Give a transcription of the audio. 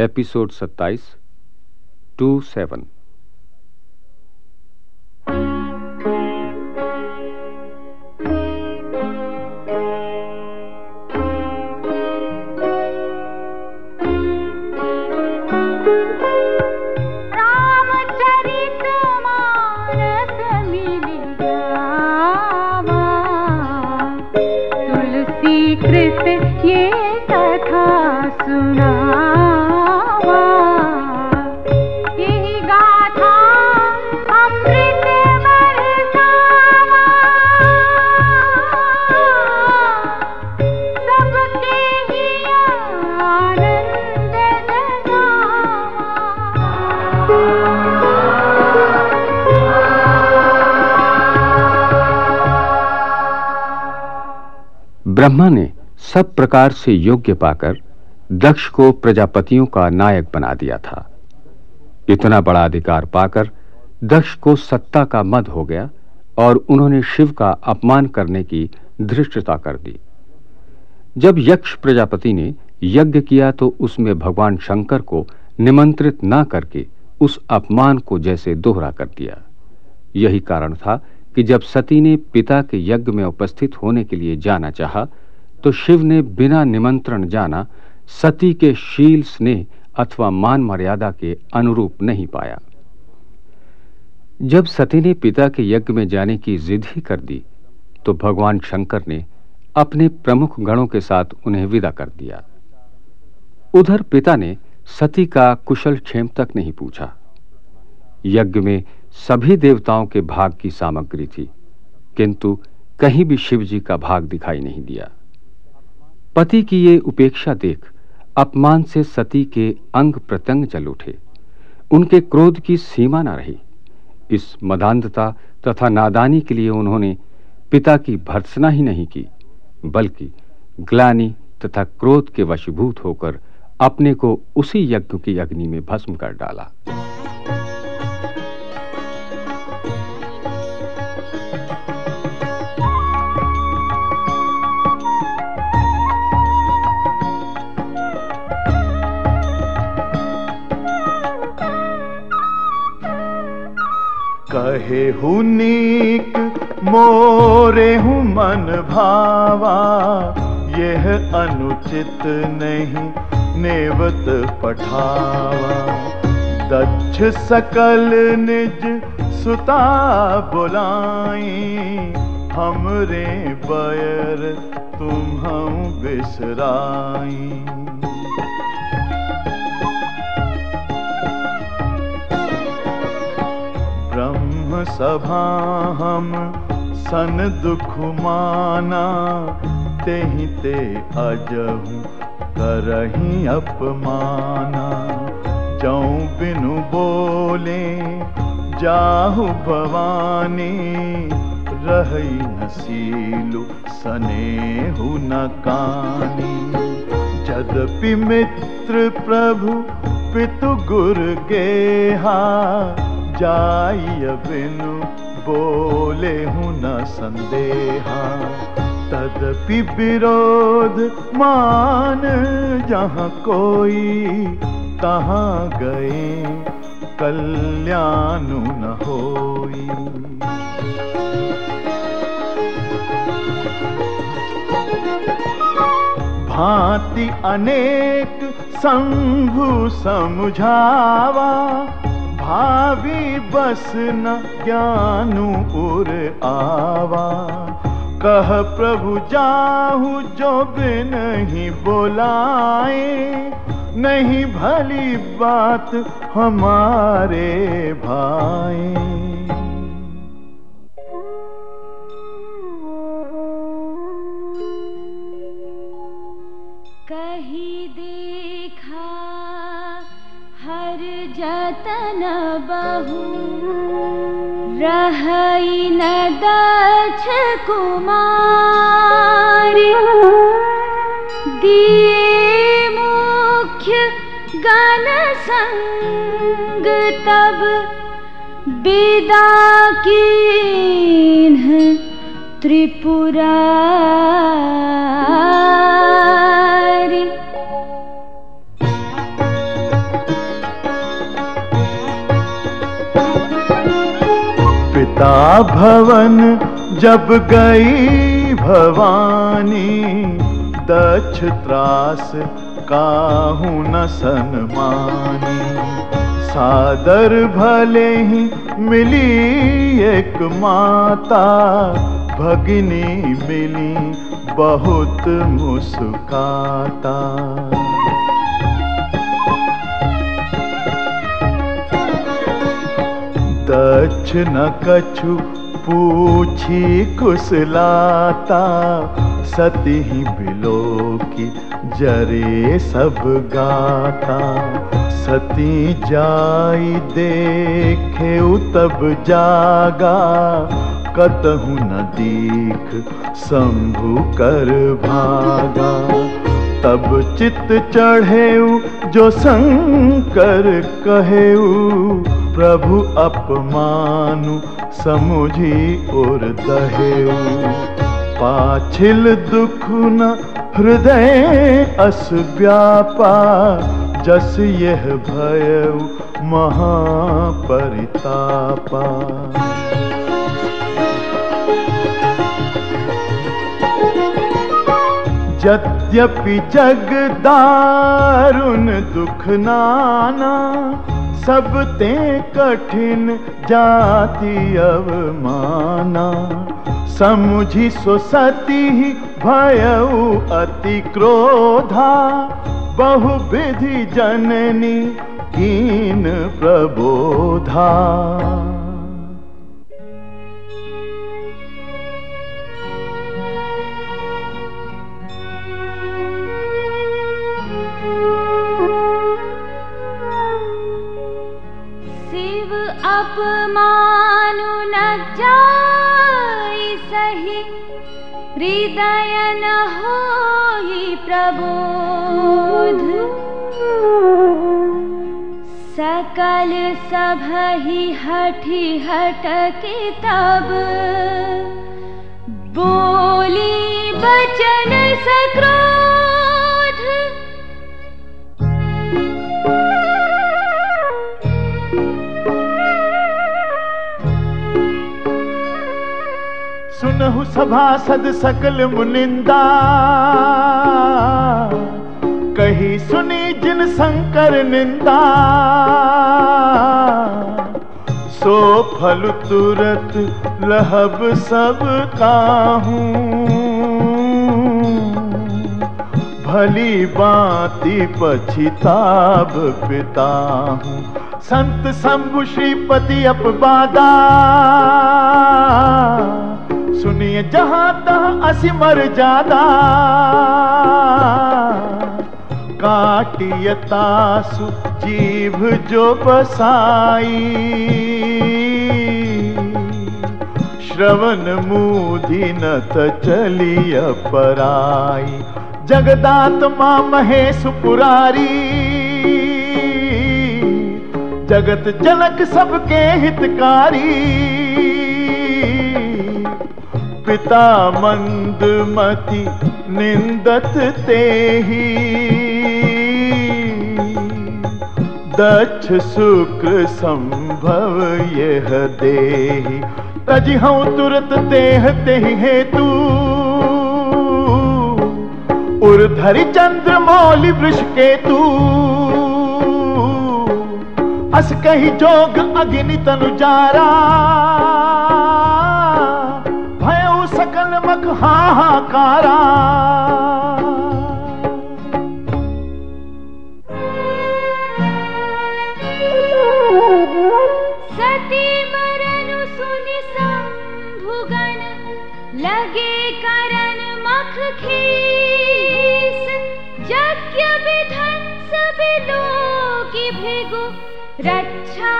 Episode 27 to seven. Brahma ने सब प्रकार से योग्य पाकर दक्ष को प्रजापतियों का नायक बना दिया था। इतना बड़ा अधिकार पाकर दक्ष को सत्ता का मद हो गया और उन्होंने शिव का अपमान करने की धृष्टता कर दी। जब यक्ष प्रजापति ने यज्ञ किया तो उसमें भगवान शंकर को निमंत्रित ना करके उस अपमान को जैसे दोहरा कर दिया। यही कारण था कि जब सती ने पिता के यज्ञ में उपस्थित होने के लिए जाना चाहा तो शिव ने बिना निमंत्रण जाना सती के शील स्नेह अथवा मान मर्यादा के अनुरूप नहीं पाया। जब सती ने पिता के यज्ञ में जाने की जिद ही कर दी तो भगवान शंकर ने अपने प्रमुख गणों के साथ उन्हें विदा कर दिया। उधर पिता ने सती का कुशल क्षेम तक नहीं पूछा। यज्ञ में सभी देवताओं के भाग की सामग्री थी, किंतु कहीं भी शिव जी का भाग दिखाई नहीं दिया। पति की ये उपेक्षा देख अपमान से सती के अंग प्रत्यंग जल उठे। उनके क्रोध की सीमा न रही। इस मदांधता तथा नादानी के लिए उन्होंने पिता की भर्सना ही नहीं की, बल्कि ग्लानि तथा क्रोध के वशीभूत होकर अपने को उसी यज्ञ की अग्नि में भस्म कर डाला। कहे हुनीक मोरे हूँ मन भावा। यह अनुचित नहीं, नेवत पठावा। दक्ष सकल निज सुता बुलाई। हमरे बैर तुम हम बिसराई। सभा हम सन दुख माना, तेहि ते अजहु करही अपमाना। जऊं बिनु बोले, जाहु भवानी रही नसीलु सनेहु न कानी। जदपि मित्र प्रभु पितु गुर गेहा जाय बिनु बोले हूँ न संदेहा। तदपि विरोध मान जहाँ कोई तहाँ गए, कल्याणु न होई। भांति अनेक शंभु समझावा भावी बस न ज्ञान उर आवा। कह प्रभु जाहु जो बिन ही बोलाए। नहीं भली बात हमारे भाई बहु रही न दक्ष कुमारी। दिए मुख्य गण संग तब विदा कीन्ह त्रिपुरारी सीता भवन जब गई भवानी, दक्ष त्रास काहू न सनमानी। सादर भले ही मिली एक माता, भगिनी मिली बहुत मुस्काता। दक्ष न कछु पूछी कुशलाता सती ही बिलो की जरे सब गाता। सती जाई देखे तब जागा। कतहु न दीख शंभु कर भागा। तब चित चढ़ेऊ जो शंकर कहेऊ, प्रभु अपमानु समुझी और दहेऊ। पाछिल दुख न हृदय अस व्यापा, जस यह भय महापरितापा। यद्यपि जग दारुण दुख नाना, सब ते कठिन जाति अवमाना। समुझी सो सती भयऊ अति क्रोधा बहु विधि जननी कीन प्रबोधा। जाई सही हृदय न होई प्रबोध। सकल सभहि हठी हटके तब बोली बचन सक्रोध सुनहु सभासद सकल मुनिंदा। कही सुनी जिन शंकर निंदा। सो फल तुरत लहब सब काहू। भली बाती पछिताब पिताहूँ संत शंभु श्रीपति अपबादा सुनिए जहाँ तहां असिमर जादा काटियतासु जीभ जो बसाई। श्रवण मूधि न चलिय पराई। जगदात्मा महेश पुरारी। जगत जनक सबके हितकारी। पिता मंदमति निंदत ते ही दक्ष शुक्र संभव यह देही। तजिहूँ तुरत देह तेहि हेतु उर्धरि चंद्र मौलि वृष केतु अस कही जोग अग्नि तनु जारा। हाहाकारा सती सुनि संभुगन लगे मख खीस। यज्ञ विध्वंस बिलोकी भिगु रक्षा